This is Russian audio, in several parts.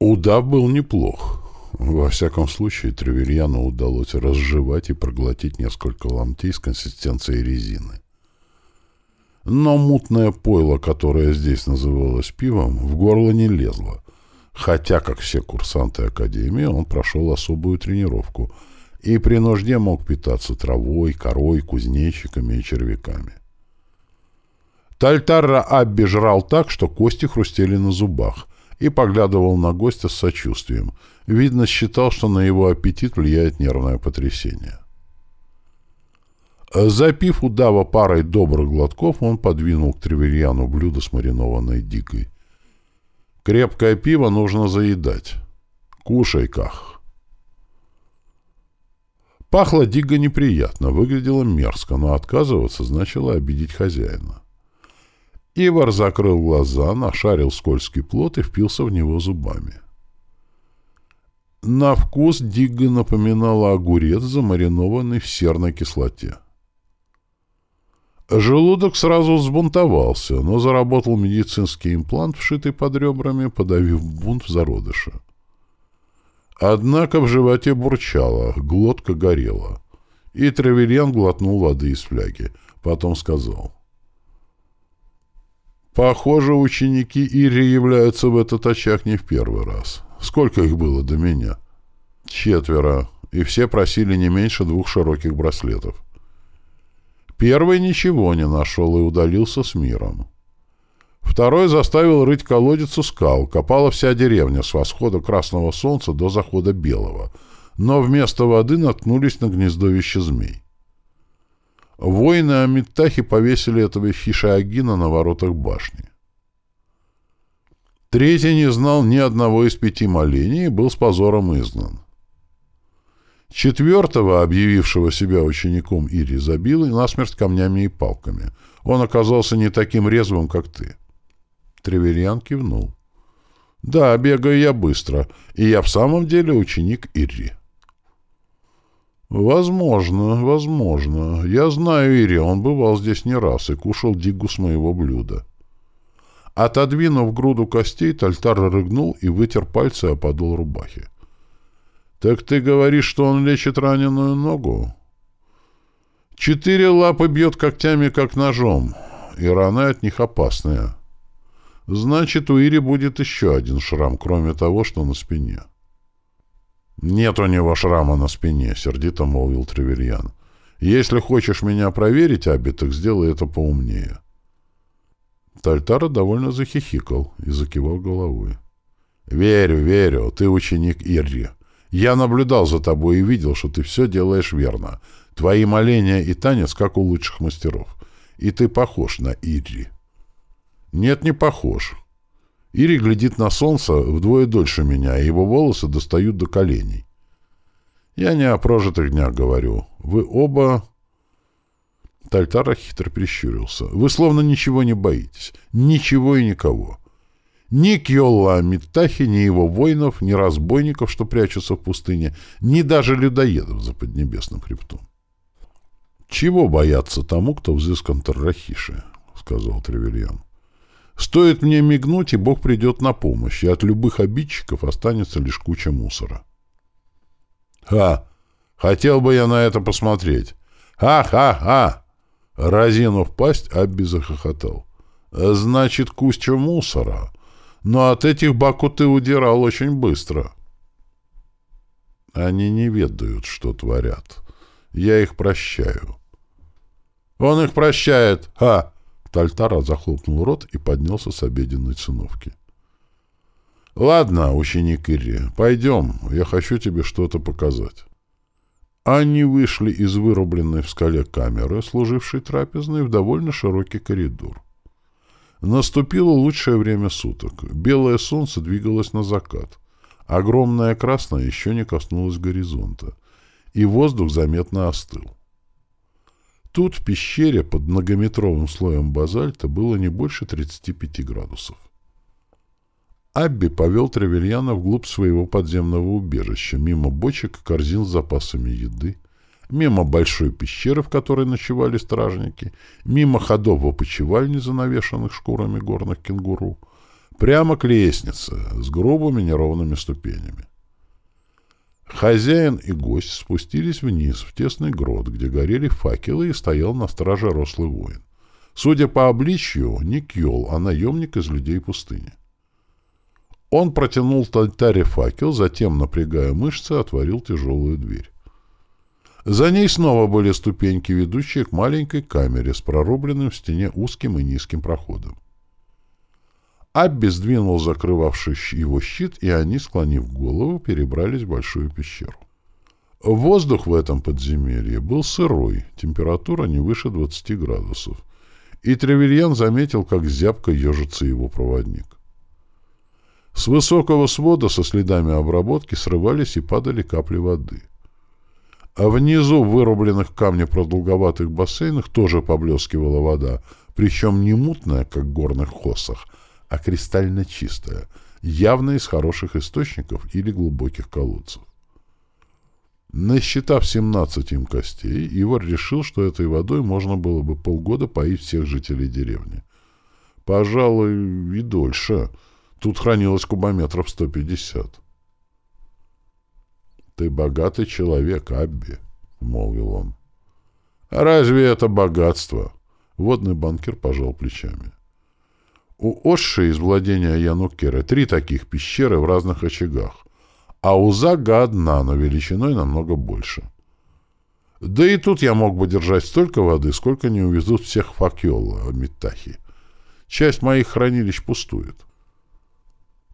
Удав был неплох. Во всяком случае, Тревельяну удалось разжевать и проглотить несколько ломтей с консистенцией резины. Но мутное пойло, которое здесь называлось пивом, в горло не лезло, хотя, как все курсанты Академии, он прошел особую тренировку и при нужде мог питаться травой, корой, кузнечиками и червяками. Тальтарра Абби так, что кости хрустели на зубах, и поглядывал на гостя с сочувствием. Видно, считал, что на его аппетит влияет нервное потрясение. Запив удава парой добрых глотков, он подвинул к Треверьяну блюдо с маринованной дикой. «Крепкое пиво нужно заедать. Кушай, Ках». Пахло диго неприятно, выглядело мерзко, но отказываться значило обидеть хозяина. Ивар закрыл глаза, нашарил скользкий плод и впился в него зубами. На вкус Дигга напоминала огурец, замаринованный в серной кислоте. Желудок сразу взбунтовался, но заработал медицинский имплант, вшитый под ребрами, подавив бунт в зародыше. Однако в животе бурчало, глотка горела, и Тревельян глотнул воды из фляги. Потом сказал — Похоже, ученики Ири являются в этот очаг не в первый раз. Сколько их было до меня? Четверо, и все просили не меньше двух широких браслетов. Первый ничего не нашел и удалился с миром. Второй заставил рыть колодец у скал, копала вся деревня с восхода красного солнца до захода белого, но вместо воды наткнулись на гнездовище змей. Воины Амиттахи повесили этого Хишаагина на воротах башни. Третий не знал ни одного из пяти молений и был с позором изгнан. Четвертого, объявившего себя учеником Ири, забил и насмерть камнями и палками. Он оказался не таким резвым, как ты. Треверьян кивнул. «Да, бегаю я быстро, и я в самом деле ученик Ири». «Возможно, возможно. Я знаю Ири, он бывал здесь не раз и кушал дигу с моего блюда». Отодвинув груду костей, Тальтар рыгнул и вытер пальцы о подол рубахи. «Так ты говоришь, что он лечит раненую ногу?» «Четыре лапы бьет когтями, как ножом, и раны от них опасные. Значит, у Ири будет еще один шрам, кроме того, что на спине». «Нет у него шрама на спине», — сердито молвил Тревельян. «Если хочешь меня проверить, Аби, так сделай это поумнее». Тальтара довольно захихикал и закивал головой. «Верю, верю, ты ученик Ирри. Я наблюдал за тобой и видел, что ты все делаешь верно. Твои моления и танец, как у лучших мастеров. И ты похож на Ирри». «Нет, не похож. Ири глядит на солнце вдвое дольше меня, и его волосы достают до коленей. Я не о прожитых днях говорю. Вы оба... Тальтара хитро прищурился. Вы словно ничего не боитесь. Ничего и никого. Ни Кьолла Миттахи, ни его воинов, ни разбойников, что прячутся в пустыне, ни даже людоедов за Поднебесным хребтом. «Чего бояться тому, кто взыскан Таррахиши?» — сказал Тревельян. Стоит мне мигнуть, и Бог придет на помощь, и от любых обидчиков останется лишь куча мусора. «Ха! Хотел бы я на это посмотреть! Ха-ха-ха!» Разинув пасть, Абби захохотал. «Значит, куча мусора. Но от этих баку ты удирал очень быстро». «Они не ведают, что творят. Я их прощаю». «Он их прощает! Ха!» Тальтара захлопнул рот и поднялся с обеденной циновки. «Ладно, ученик Ирри, пойдем, я хочу тебе что-то показать». Они вышли из вырубленной в скале камеры, служившей трапезной, в довольно широкий коридор. Наступило лучшее время суток. Белое солнце двигалось на закат. Огромное красное еще не коснулось горизонта. И воздух заметно остыл. Тут, в пещере, под многометровым слоем базальта, было не больше 35 градусов. Абби повел Тревельяна вглубь своего подземного убежища, мимо бочек корзин с запасами еды, мимо большой пещеры, в которой ночевали стражники, мимо ходов в опочивальни, занавешенных шкурами горных кенгуру, Прямо к лестнице, с грубыми неровными ступенями. Хозяин и гость спустились вниз, в тесный грот, где горели факелы и стоял на страже рослый воин. Судя по обличью, не Кьол, а наемник из людей пустыни. Он протянул Тальтаре факел, затем, напрягая мышцы, отворил тяжелую дверь. За ней снова были ступеньки, ведущие к маленькой камере с прорубленным в стене узким и низким проходом. Абби сдвинул закрывавший его щит, и они, склонив голову, перебрались в большую пещеру. Воздух в этом подземелье был сырой, температура не выше 20 градусов, и Тревельян заметил, как зябко ежится его проводник. С высокого свода со следами обработки срывались и падали капли воды. А внизу в вырубленных камне продолговатых бассейнах тоже поблескивала вода, причем не мутная, как в горных хосах, а кристально чистая, явно из хороших источников или глубоких колодцев. Насчитав 17 им костей, Ивар решил, что этой водой можно было бы полгода поить всех жителей деревни. Пожалуй, и дольше. Тут хранилось кубометров 150. «Ты богатый человек, Абби», — молвил он. «А разве это богатство?» Водный банкир пожал плечами. У Оши из владения Янукеры три таких пещеры в разных очагах, а у Зага одна, но величиной намного больше. Да и тут я мог бы держать столько воды, сколько не увезут всех факела Миттахи. Часть моих хранилищ пустует.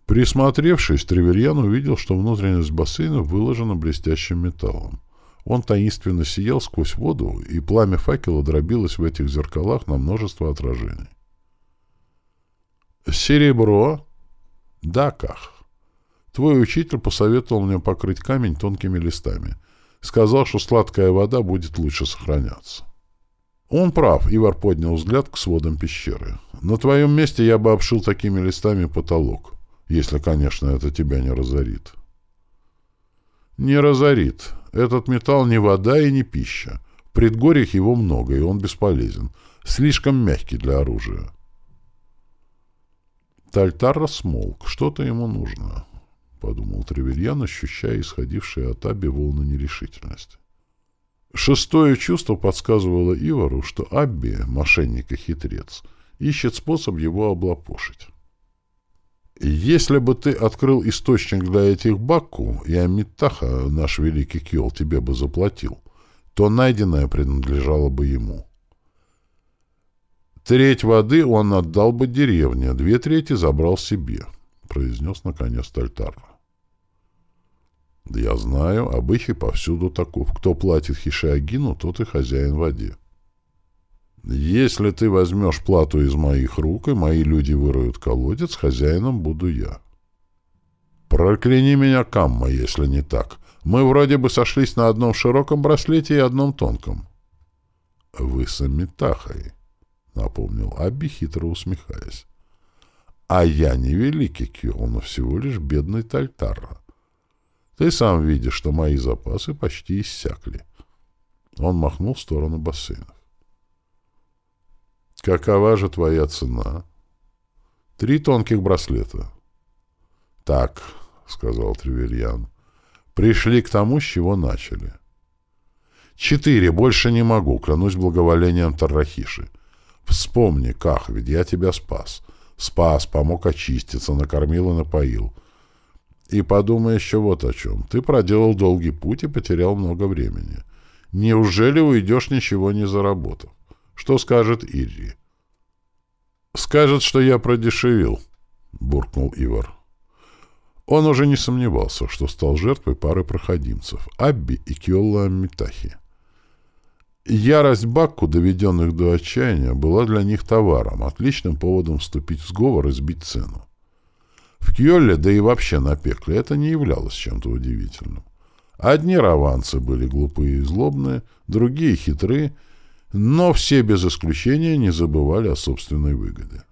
Присмотревшись, Треверьян увидел, что внутренность бассейна выложена блестящим металлом. Он таинственно сиял сквозь воду, и пламя факела дробилось в этих зеркалах на множество отражений. «Серебро?» «Да, Ках. Твой учитель посоветовал мне покрыть камень тонкими листами. Сказал, что сладкая вода будет лучше сохраняться». Он прав, Ивар поднял взгляд к сводам пещеры. «На твоем месте я бы обшил такими листами потолок, если, конечно, это тебя не разорит». «Не разорит. Этот металл не вода и не пища. В предгорьях его много, и он бесполезен. Слишком мягкий для оружия». Тальтар смолк. Что-то ему нужно, — подумал Тревельян, ощущая исходившие от Абби волны нерешительности. Шестое чувство подсказывало Ивару, что Абби, мошенник и хитрец, ищет способ его облапошить. «Если бы ты открыл источник для этих Бакку, и Амиттаха, наш великий Кьол, тебе бы заплатил, то найденное принадлежало бы ему». Треть воды он отдал бы деревне, две трети забрал себе, — произнес наконец Тальтар. Да я знаю, обычай повсюду таков. Кто платит Хишиагину, тот и хозяин воде. Если ты возьмешь плату из моих рук, и мои люди выроют колодец, хозяином буду я. Прокляни меня, Камма, если не так. Мы вроде бы сошлись на одном широком браслете и одном тонком. Вы с Амитахой. — напомнил Абби, хитро усмехаясь. «А я не великий Кио, но всего лишь бедный Тальтарра. Ты сам видишь, что мои запасы почти иссякли». Он махнул в сторону бассейнов. «Какова же твоя цена?» «Три тонких браслета». «Так», — сказал Тревельян, — «пришли к тому, с чего начали». «Четыре, больше не могу, клянусь благоволением Таррахиши. Вспомни, как, ведь я тебя спас. Спас, помог очиститься, накормил и напоил. И подумай еще вот о чем. Ты проделал долгий путь и потерял много времени. Неужели уйдешь, ничего не заработав? Что скажет Ирри? Скажет, что я продешевил, буркнул Ивар. Он уже не сомневался, что стал жертвой пары проходимцев — Абби и Киолла Митахи. Ярость Бакку, доведенных до отчаяния, была для них товаром, отличным поводом вступить в сговор и сбить цену. В Кьолле, да и вообще на пекле, это не являлось чем-то удивительным. Одни раванцы были глупые и злобные, другие хитрые, но все без исключения не забывали о собственной выгоде.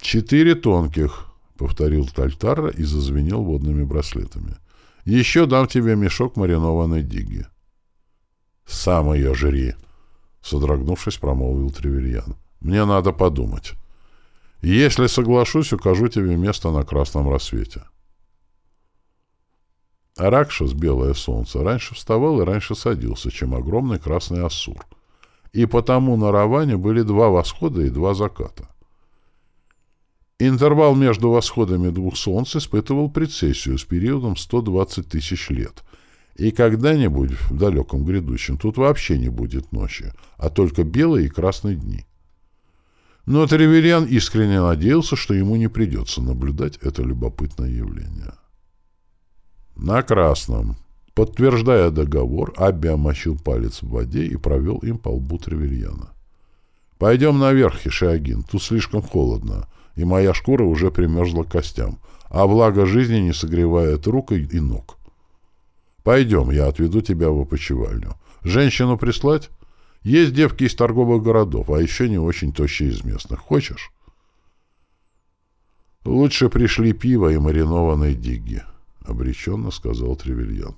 «Четыре тонких», — повторил Тальтара и зазвенел водными браслетами. «Еще дам тебе мешок маринованной диги». «Сам ее жри!» — содрогнувшись, промолвил Тревельян. «Мне надо подумать. Если соглашусь, укажу тебе место на красном рассвете. Аракшас, белое солнце, раньше вставал и раньше садился, чем огромный красный Ассур. И потому на Раване были два восхода и два заката. Интервал между восходами двух солнц испытывал прецессию с периодом 120 тысяч лет. И когда-нибудь в далеком грядущем тут вообще не будет ночи, а только белые и красные дни. Но Тревельян искренне надеялся, что ему не придется наблюдать это любопытное явление. На красном. Подтверждая договор, Абби омочил палец в воде и провел им по лбу Тревельяна. «Пойдем наверх, Хишиагин, тут слишком холодно, и моя шкура уже примерзла к костям, а влага жизни не согревает рук и ног. Пойдем, я отведу тебя в опочивальню. Женщину прислать? Есть девки из торговых городов, а еще не очень тощие из местных. Хочешь?» «Лучше пришли пиво и маринованные дигги», — обреченно сказал Тревельян.